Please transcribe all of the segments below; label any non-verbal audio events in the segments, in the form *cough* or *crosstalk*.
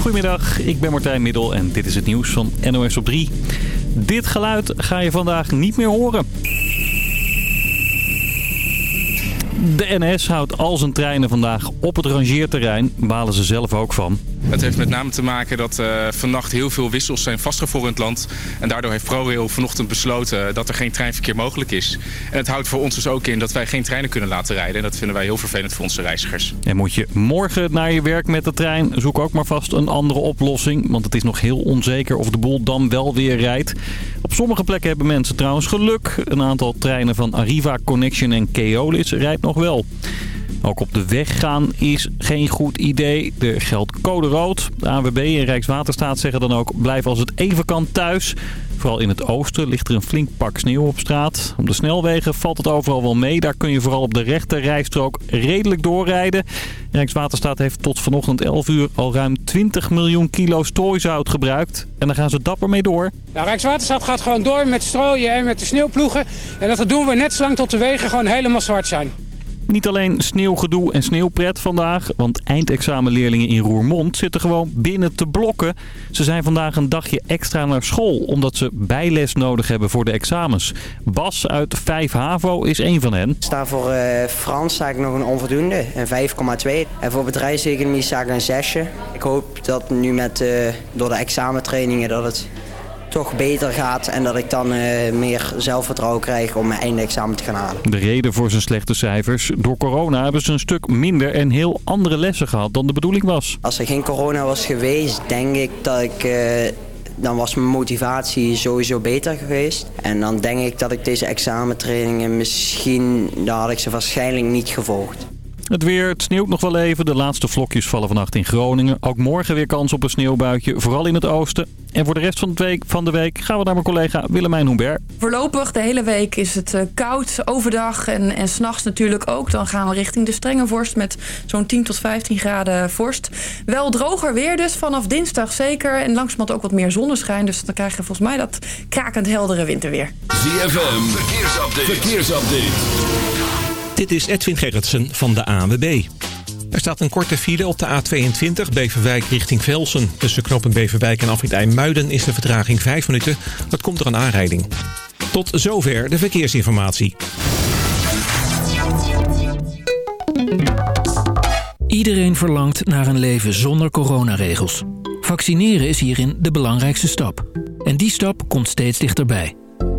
Goedemiddag, ik ben Martijn Middel en dit is het nieuws van NOS op 3. Dit geluid ga je vandaag niet meer horen. De NS houdt al zijn treinen vandaag op het rangeerterrein. Balen ze zelf ook van. Het heeft met name te maken dat uh, vannacht heel veel wissels zijn vastgevroren in het land. En daardoor heeft ProRail vanochtend besloten dat er geen treinverkeer mogelijk is. En het houdt voor ons dus ook in dat wij geen treinen kunnen laten rijden. En dat vinden wij heel vervelend voor onze reizigers. En moet je morgen naar je werk met de trein, zoek ook maar vast een andere oplossing. Want het is nog heel onzeker of de boel dan wel weer rijdt. Op sommige plekken hebben mensen trouwens geluk. Een aantal treinen van Arriva, Connection en Keolis rijdt nog wel. Ook op de weg gaan is geen goed idee. Er geldt code rood. De ANWB en Rijkswaterstaat zeggen dan ook blijf als het even kan thuis. Vooral in het oosten ligt er een flink pak sneeuw op straat. Op de snelwegen valt het overal wel mee. Daar kun je vooral op de rechte rijstrook redelijk doorrijden. Rijkswaterstaat heeft tot vanochtend 11 uur al ruim 20 miljoen kilo strooizout gebruikt. En daar gaan ze dapper mee door. Rijkswaterstaat gaat gewoon door met strooien en met de sneeuwploegen. En dat doen we net zolang tot de wegen gewoon helemaal zwart zijn. Niet alleen sneeuwgedoe en sneeuwpret vandaag, want eindexamenleerlingen in Roermond zitten gewoon binnen te blokken. Ze zijn vandaag een dagje extra naar school, omdat ze bijles nodig hebben voor de examens. Bas uit 5 HAVO is een van hen. Ik sta voor uh, Frans sta nog een onvoldoende, een 5,2. En voor bedrijfseconomie sta ik een 6. Ik hoop dat nu met, uh, door de examentrainingen dat het toch beter gaat en dat ik dan uh, meer zelfvertrouwen krijg om mijn eindexamen te gaan halen. De reden voor zijn slechte cijfers? Door corona hebben ze een stuk minder en heel andere lessen gehad dan de bedoeling was. Als er geen corona was geweest, denk ik dat ik... Uh, dan was mijn motivatie sowieso beter geweest. En dan denk ik dat ik deze examentrainingen misschien... had ik ze waarschijnlijk niet gevolgd. Het weer, het sneeuwt nog wel even. De laatste vlokjes vallen vannacht in Groningen. Ook morgen weer kans op een sneeuwbuitje, vooral in het oosten. En voor de rest van de week, van de week gaan we naar mijn collega Willemijn Hubert. Voorlopig de hele week is het uh, koud, overdag en, en s'nachts natuurlijk ook. Dan gaan we richting de strenge vorst met zo'n 10 tot 15 graden vorst. Wel droger weer dus, vanaf dinsdag zeker. En langzamerhand ook wat meer zonneschijn. Dus dan krijg je volgens mij dat krakend heldere winterweer. ZFM, verkeersupdate. verkeersupdate. Dit is Edwin Gerritsen van de ANWB. Er staat een korte file op de A22 Beverwijk richting Velsen. Tussen knoppen Beverwijk en Afrit IJmuiden is de vertraging 5 minuten. Dat komt er een aanrijding. Tot zover de verkeersinformatie. Iedereen verlangt naar een leven zonder coronaregels. Vaccineren is hierin de belangrijkste stap. En die stap komt steeds dichterbij.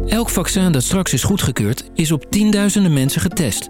Elk vaccin dat straks is goedgekeurd is op tienduizenden mensen getest.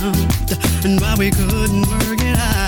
Didn't and why we couldn't work it out.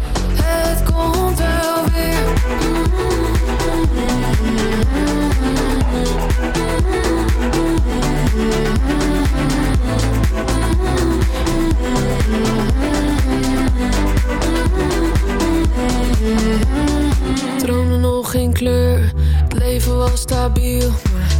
Droomde nog geen kleur, het leven was stabiel.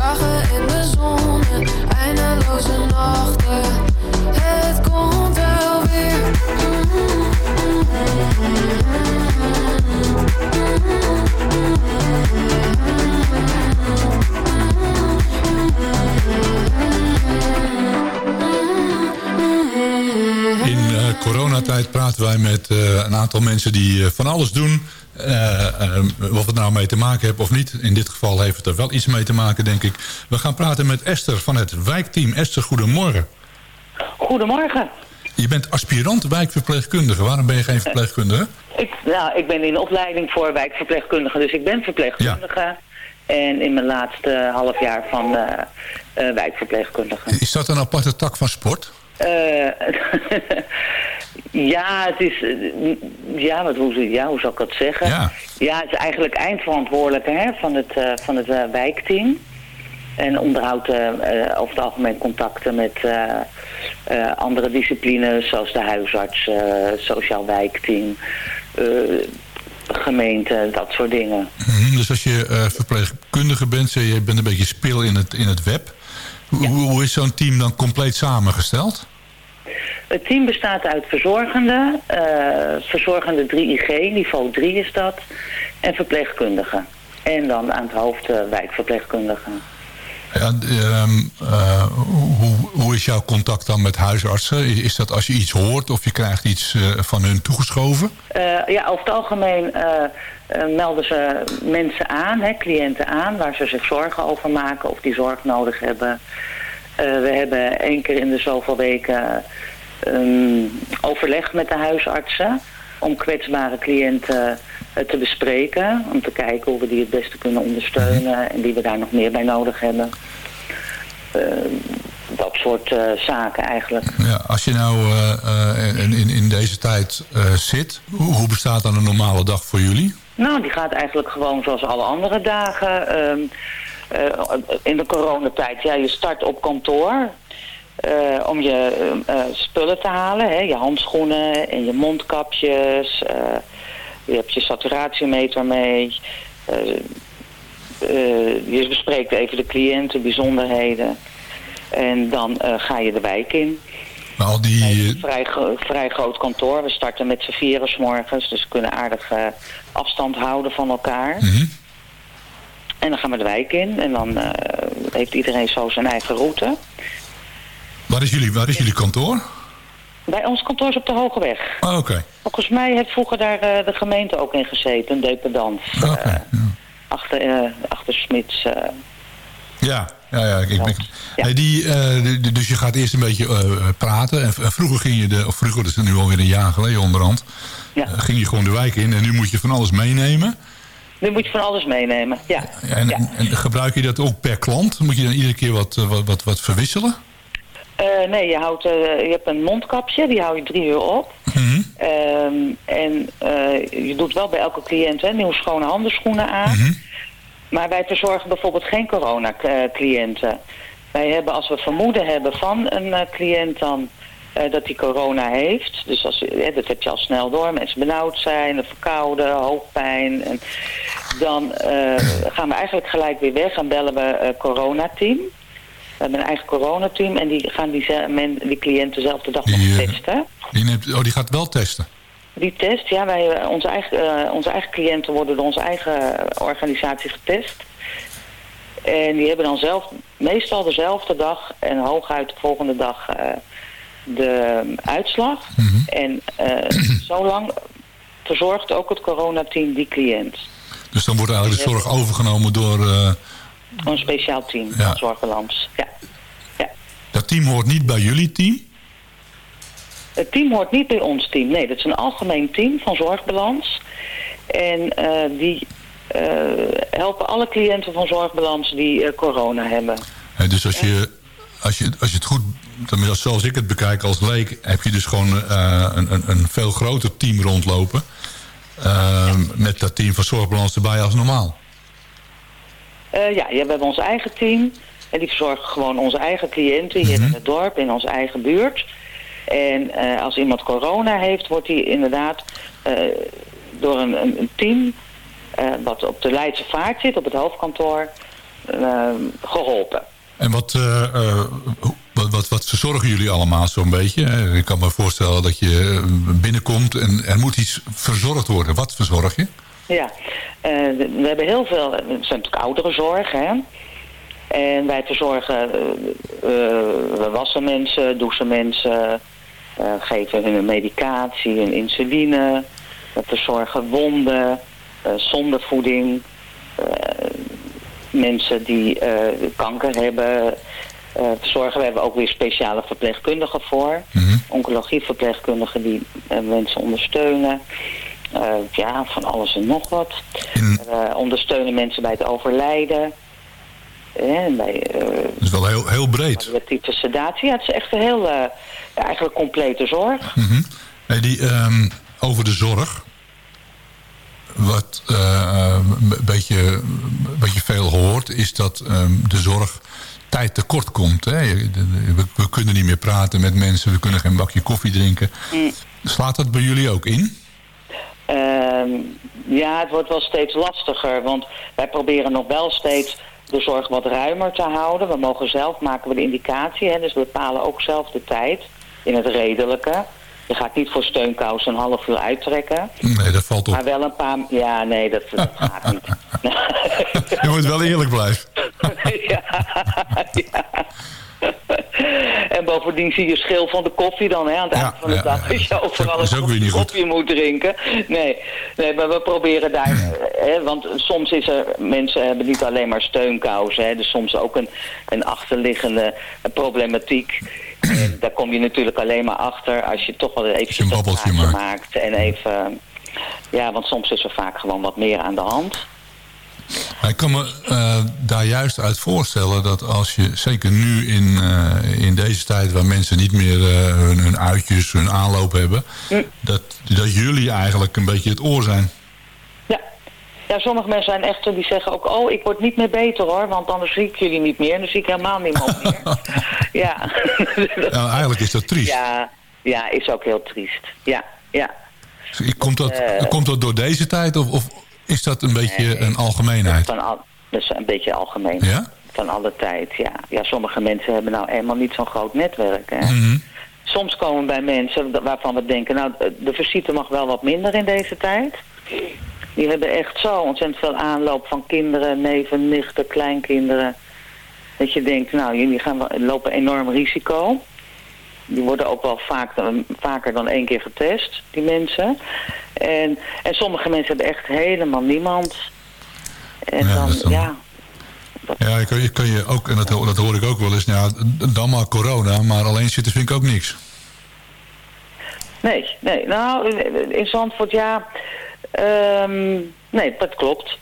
Dagen in de zon, eindeloze nachten. Het komt wel weer. In eh, coronatijd praten wij met eh, een aantal mensen die eh, van alles doen. Eh, eh, of het nou mee te maken heeft of niet. In dit geval heeft het er wel iets mee te maken, denk ik. We gaan praten met Esther van het wijkteam. Esther, goedemorgen. Goedemorgen. Je bent aspirant wijkverpleegkundige. Waarom ben je geen verpleegkundige? Ik, nou, ik ben in opleiding voor wijkverpleegkundige, dus ik ben verpleegkundige. En in mijn laatste half jaar van eh, wijkverpleegkundige. Is dat een aparte tak van sport? Eh, *laughs* ja, het is... eh, ja, wat, hoe, ja, hoe zal ik dat zeggen? Ja. Ja, het is eigenlijk eindverantwoordelijke hè, van het, eh, van het wijkteam. En onderhoudt over het algemeen contacten met andere disciplines... zoals de huisarts, sociaal wijkteam, gemeente, dat soort dingen. Mhm, dus als je verpleegkundige bent, je bent een beetje spil in het, in het web. Hoe, hoe is zo'n team dan compleet samengesteld? Het team bestaat uit verzorgende, eh, verzorgende 3IG, niveau 3 is dat, en verpleegkundigen. En dan aan het hoofd eh, wijkverpleegkundigen. Ja, eh, hoe, hoe is jouw contact dan met huisartsen? Is, is dat als je iets hoort of je krijgt iets eh, van hun toegeschoven? Eh, ja, over het algemeen eh, melden ze mensen aan, hè, cliënten aan, waar ze zich zorgen over maken of die zorg nodig hebben. We hebben één keer in de zoveel weken ehm, overleg met de huisartsen om kwetsbare cliënten te bespreken. Om te kijken hoe we die het beste kunnen ondersteunen en die we daar nog meer bij nodig hebben. Eh, dat soort eh, zaken eigenlijk. Ja, als je nou eh, eh, in, in, deze tijd zit, hoe, hoe bestaat dan een normale dag voor jullie? Nou, die gaat eigenlijk gewoon zoals alle andere dagen. Ehm, eh, in de coronatijd, ja, je start op kantoor. om je spullen te halen, hè, je handschoenen en je mondkapjes. je hebt je saturatiemeter mee. je bespreekt even de cliënten, bijzonderheden. En dan eh, ga je de wijk in. Maar al die, Een vrij, gro- vrij groot kantoor. We starten met z'n vieren 's morgens, dus we kunnen aardig eh, afstand houden van elkaar. Mhm. En dan gaan we de wijk in en dan eh, heeft iedereen zo zijn eigen route. Waar is jullie, waar is jullie kantoor? Bij ons kantoor is op de Hoge Weg. Oh, Oké. Volgens mij heeft vroeger daar eh, de gemeente ook in gezeten, een dependance. eh, achter, eh, achter Smits. eh. Ja, ja, ja. Ik ben, Hey, die, eh, dus je gaat eerst een beetje eh, praten. En en vroeger ging je, de, of vroeger, dat is nu alweer een jaar geleden onderhand, Ja. eh, ging je gewoon de wijk in. En nu moet je van alles meenemen. Nu moet je van alles meenemen, ja. Ja, En, en, en gebruik je dat ook per klant? Moet je dan iedere keer wat, eh, wat, wat, wat verwisselen? Eh, nee, je, houdt, eh, je hebt een mondkapje, die hou je drie uur op. Ehm, en eh, je doet wel bij elke cliënt hè, nieuwe schone handschoenen aan. Maar wij verzorgen bijvoorbeeld geen corona-cliënten. Wij hebben, als we vermoeden hebben van een eh, cliënt dan eh, dat hij corona heeft. Dus als, eh, dat heb je al snel door. Mensen benauwd zijn, verkouden, hoofdpijn. En dan gaan we eigenlijk gelijk weer weg en bellen we eh coronateam. We hebben een eigen coronateam en die gaan die, men, die cliënten dezelfde dag nog Die, testen. Die, neemt, oh, die gaat wel testen. Die test, ja, wij, eh, onze, eigen, eh, onze eigen cliënten worden door onze eigen organisatie getest. En die hebben dan zelf meestal dezelfde dag en hooguit de volgende dag eh, de uitslag. En eh zo lang verzorgt ook het coronateam die cliënt. Dus dan wordt eigenlijk de zorg overgenomen door... Een speciaal team Ja. van Zorgbalans. Ja. dat team hoort niet bij jullie team. Het team hoort niet bij ons team. Nee, dat is een algemeen team van Zorgbalans. En eh, die eh, helpen alle cliënten van Zorgbalans die eh, corona hebben. Dus als je, als, je, als je het goed... tenminste, Zoals ik het bekijk als leek... heb je dus gewoon een, een, een veel groter team rondlopen. eh, Met dat team van Zorgbalans erbij als normaal. Ja, ja, we hebben ons eigen team. En die verzorgen gewoon onze eigen cliënten hier in het dorp, in onze eigen buurt. En eh, als iemand corona heeft, wordt hij inderdaad eh, door een, een, een team... eh, wat op de Leidse Vaart zit, op het hoofdkantoor, eh, geholpen. En wat, wat, wat, wat verzorgen jullie allemaal zo'n beetje? Ik kan me voorstellen dat je binnenkomt en er moet iets verzorgd worden. Wat verzorg je? Ja, we hebben heel veel, het zijn natuurlijk ouderenzorg, hè. En wij verzorgen, we wassen mensen, douchen mensen, geven hun medicatie, een insuline. We verzorgen wonden, eh zondevoeding, eh, mensen die eh, kanker hebben. eh, verzorgen. We hebben ook weer speciale verpleegkundigen voor. Oncologieverpleegkundigen die eh, mensen ondersteunen. Eh, ja, van alles en nog wat. Ondersteunen mensen bij het overlijden. Eh, en bij, eh, Dat is wel heel, heel breed. palliatieve sedatie. Ja, het is echt een heel, eh, ja, eigenlijk complete zorg. Mhm. Hey, die, ehm, over de zorg. Wat eh, een beetje, beetje veel hoort, is dat ehm, de zorg tijd tekort komt. Hè? We kunnen niet meer praten met mensen, we kunnen geen bakje koffie drinken. Mm. Slaat dat bij jullie ook in? Ehm, ja, het wordt wel steeds lastiger, want wij proberen nog wel steeds de zorg wat ruimer te houden. We mogen zelf, maken we de indicatie, hè, dus we bepalen ook zelf de tijd in het redelijke. Je gaat niet voor steunkous een half uur uittrekken. Nee, dat valt op. Maar wel een paar... Ja, nee, dat, dat gaat niet. *laughs* Je moet wel eerlijk blijven. *laughs* ja, ja. En bovendien zie je schil van de koffie dan hè, aan het eind van de ja, dag. Als je overal een koffie moet drinken. Nee, nee, maar we proberen daar... eh, Hè, want soms is er... Mensen hebben niet alleen maar steunkousen. Hè, dus soms ook een, een achterliggende problematiek. Daar kom je natuurlijk alleen maar achter als je toch wel even een babbeltje maakt. maakt. En even... Ja, want soms is er vaak gewoon wat meer aan de hand. Maar ik kan me eh, daar juist uit voorstellen dat als je, zeker nu in, eh, in deze tijd waar mensen niet meer eh, hun, hun uitjes, hun aanloop hebben, dat, dat jullie eigenlijk een beetje het oor zijn. Ja, sommige mensen zijn echt zo, die zeggen ook... oh, ik word niet meer beter hoor, want anders zie ik jullie niet meer. En dan zie ik helemaal niemand meer. *laughs* ja. Ja, eigenlijk is dat triest. Ja, ja, is ook heel triest. Ja, ja. Komt, dat, Eh. komt dat door deze tijd of, of is dat een beetje een algemeenheid? Van al, dat is een beetje algemeen. Ja? Van alle tijd, ja. Ja, sommige mensen hebben nou eenmaal niet zo'n groot netwerk, hè. Mhm. Soms komen bij mensen waarvan we denken... nou, de visite mag wel wat minder in deze tijd. Die hebben echt zo ontzettend veel aanloop van kinderen, neven, nichten, kleinkinderen. Dat je denkt, nou, jullie gaan wel, lopen enorm risico. Die worden ook wel vaak, vaker dan één keer getest, die mensen. En, en sommige mensen hebben echt helemaal niemand. En Ja, dan, ja, Ja, je kan, je kan je ook, en dat, dat hoor ik ook wel eens, nou, ja, dan maar corona, maar alleen zitten vind ik ook niks. Nee, nee. Nou, in- in Zandvoort, ja. Ehm, nee, dat klopt.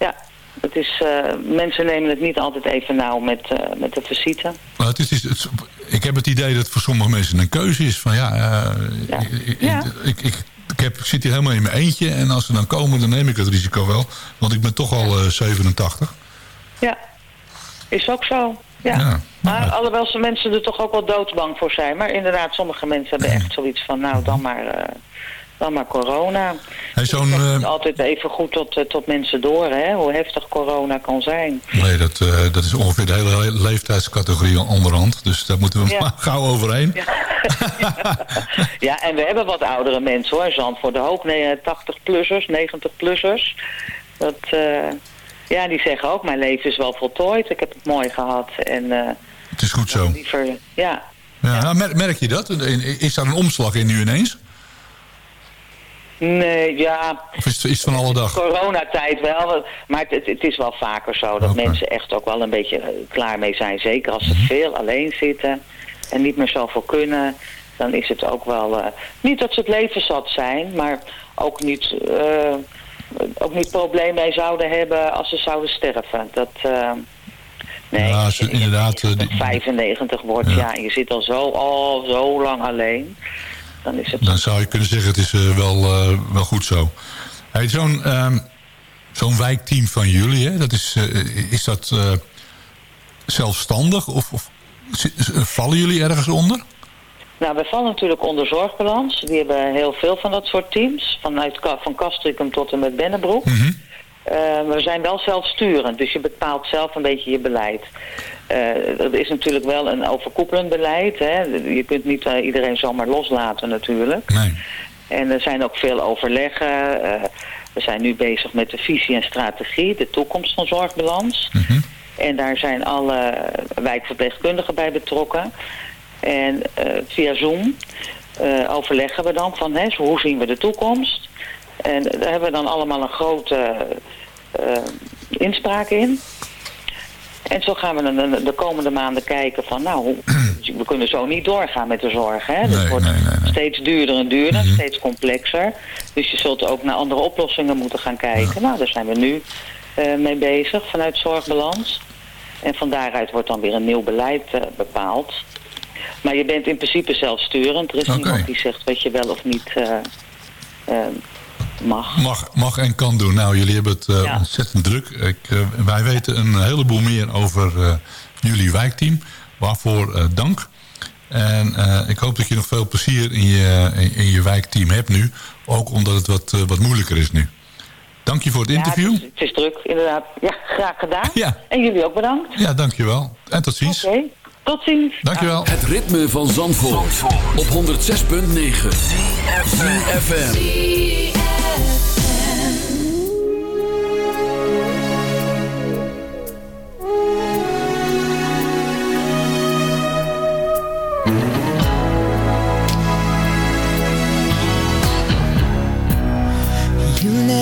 Ja, het is, eh, mensen nemen het niet altijd even nauw met, eh, met de visite. Maar het is, het is- ik heb het idee dat het voor sommige mensen een keuze is. Van ja, eh, ik, ik, ik, ik, ik heb, ik zit hier helemaal in mijn eentje en als ze dan komen, dan neem ik het risico wel. Want ik ben toch al eh, 87. Ja, is ook zo. Ja. Maar alhoewel ze mensen er toch ook wel doodsbang voor zijn. Maar inderdaad, sommige mensen hebben echt zoiets van, nou, dan maar, dan maar corona. Hey, eh, is altijd even goed tot, eh, tot mensen door, hè, hoe heftig corona kan zijn. nee, dat, eh, dat is ongeveer de hele leeftijdscategorie onderhand. Dus daar moeten we Ja. maar gauw overheen. Ja, *laughs* en we hebben wat oudere mensen hoor, Zandvoort. De hoop 80-plussers, 90-plussers. Dat, ja, die zeggen ook, mijn leven is wel voltooid. Ik heb het mooi gehad. En Het is goed zo. liever, ja. Ja, nou, merk, merk je dat? Is daar een omslag in nu ineens? Nee, ja, Of is het, het van alle dag? coronatijd wel. Maar het, het is wel vaker zo dat mensen echt ook wel een beetje eh, klaar mee zijn. Zeker als ze Mhm. veel alleen zitten en niet meer zoveel kunnen. Dan is het ook wel... eh, niet dat ze het leven zat zijn, maar ook niet... eh, ook niet probleem mee zouden hebben als ze zouden sterven. Dat... Nee, Ja, als je inderdaad... eh, die- 95 wordt, Ja. ja. en je zit al zo, al zo lang alleen. Dan is het Dan zou je kunnen zeggen, het is eh, wel, eh, wel goed zo. Hey, Zo'n ehm, zo'n wijkteam van jullie, hè, dat is, eh, is dat zelfstandig? Of, vallen jullie ergens onder? Nou, wij vallen natuurlijk onder zorgbalans. Die hebben heel veel van dat soort teams. Vanuit van Castricum tot en met Bennebroek. Eh, we zijn wel zelfsturend, dus je bepaalt zelf een beetje je beleid. Eh er is natuurlijk wel een overkoepelend beleid. Hè. Je kunt niet eh, iedereen zomaar loslaten natuurlijk. Nee. En er zijn ook veel overleggen. We zijn nu bezig met de visie en strategie, de toekomst van zorgbalans. En daar zijn alle wijkverpleegkundigen bij betrokken. En via Zoom overleggen we dan van hè, hoe zien we de toekomst. En daar hebben we dan allemaal een grote eh, inspraak in. En zo gaan we dan de, de komende maanden kijken van nou, *clears throat* we kunnen zo niet doorgaan met de zorg. Hè? Het wordt steeds duurder en duurder, steeds complexer. Dus je zult ook naar andere oplossingen moeten gaan kijken. Nou, daar zijn we nu eh, mee bezig vanuit Zorgbalans. En van daaruit wordt dan weer een nieuw beleid eh, bepaald. Maar je bent in principe zelfsturend. Er is niemand die zegt wat je wel of niet mag. Mag, mag en kan doen. Nou, jullie hebben het eh, ontzettend druk. Ik, eh, wij weten een heleboel meer over eh, jullie wijkteam. Waarvoor eh, dank. En eh, ik hoop dat je nog veel plezier in je, in, in je wijkteam hebt nu. Ook omdat het wat, wat moeilijker is nu. Dank je voor het interview. Ja, het, is, het is druk, inderdaad. Ja, graag gedaan. Ja. En jullie ook bedankt. Ja, dankjewel. En tot ziens. Oké, tot ziens. Dankjewel. Het ritme van Zandvoort, op 106.9 ZFM.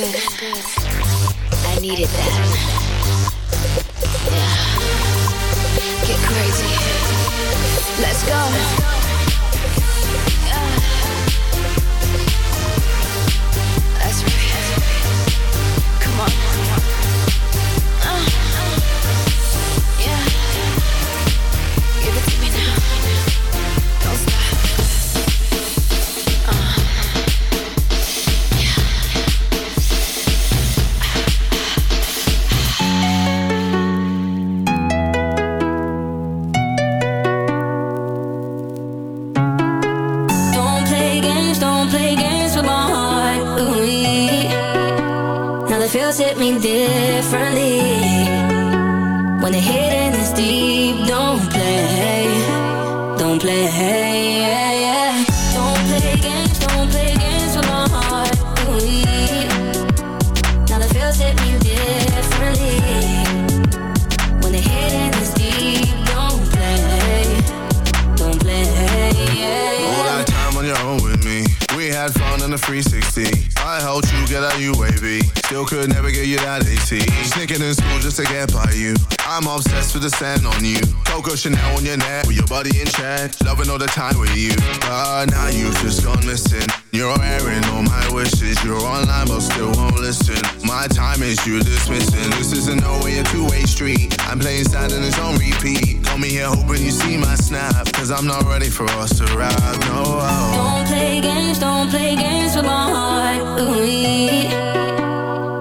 good. I needed that. Yeah, get crazy. Let's go. Chanel on your neck, with your body in check. Loving all the time with you. But now you've just gone missing. You're airing all my wishes. You're online, but still won't listen. My time is you dismissing. This isn't no way a two-way street. I'm playing sad and it's on repeat. Call me here hoping you see my snap. Cause I'm not ready for us to ride. No. Don't play games, don't play games with my heart. Ooh,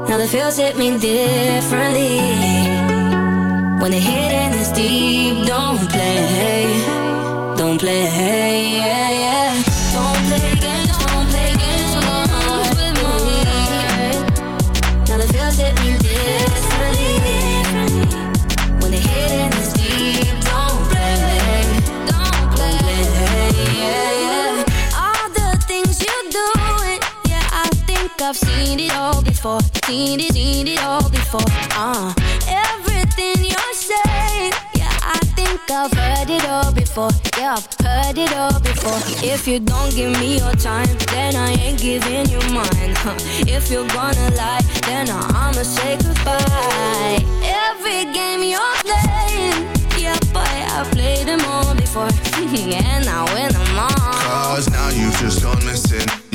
now the feels hit me differently. When the hidden is deep, don't play, don't play, yeah, yeah. Don't play games, don't play games with heart. Now the feels hit me differently. When the hidden is deep, don't play, don't play, yeah, yeah. All the things you do, it, yeah, I think I've seen it all before, seen it, seen it all before. Uh, I've heard it all before. Yeah, I've heard it all before. If you don't give me your time, then I ain't giving you mine. Huh. If you're gonna lie, then I'ma say goodbye. Every game you're playing, yeah, boy, I've played them all before, *laughs* and I win them all. Cause now you've just missing.